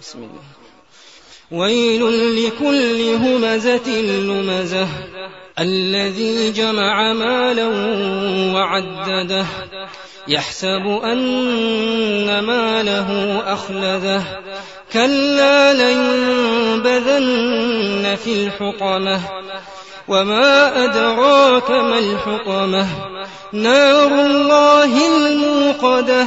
بسم الله. ويل لكل همزة لمزة. الذي جمع مالا وعدده. يحسب أن ماله أخلده. كلا لينبذن في الحطمة. وما أدراك ما الحطمة. نار الله الموقدة.